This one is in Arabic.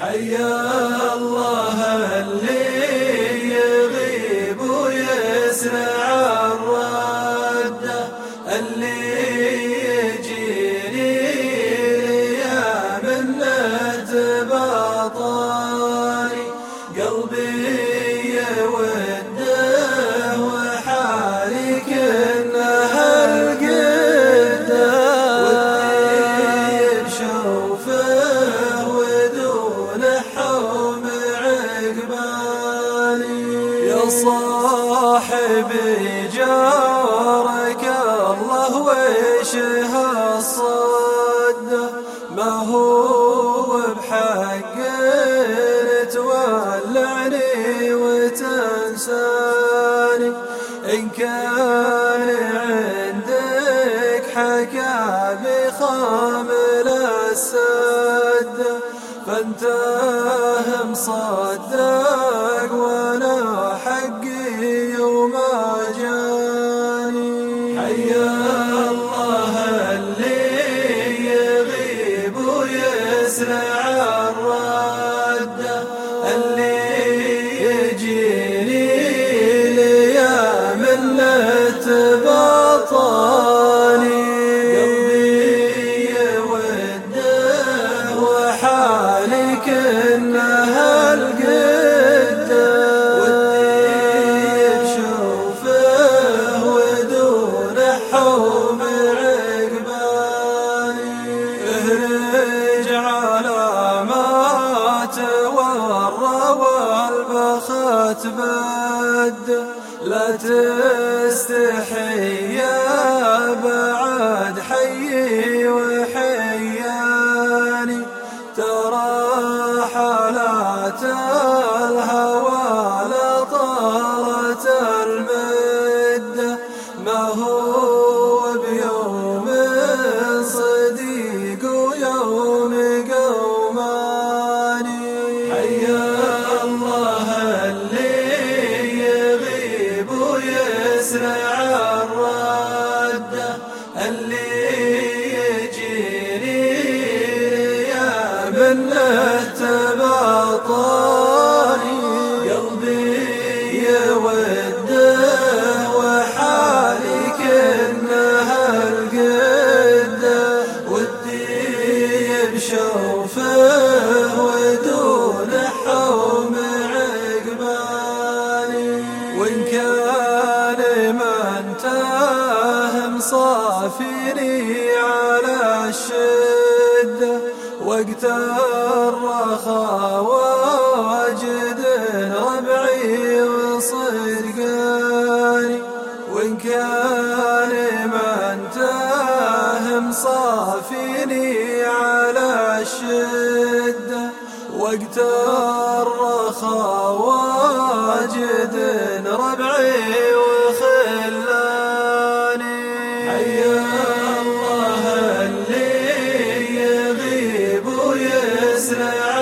حيا الله اللي صاحبي جارك الله وش هالصد ما هو بحق تولعني وتنساني. إن كان عندك حكى بخامل السد فانت مصدق اللي يجيني تورى والبخت بد لا تستحي يا بعد حيي وإن كان من تهم صافيني على الشدة وقت الرخاء واجد ربعي وصدقاني وإن كان من تهم صافيني على الشدة وقت الرخاء واجد ربعي وخلاني. حيا الله اللي يغيب ويسرع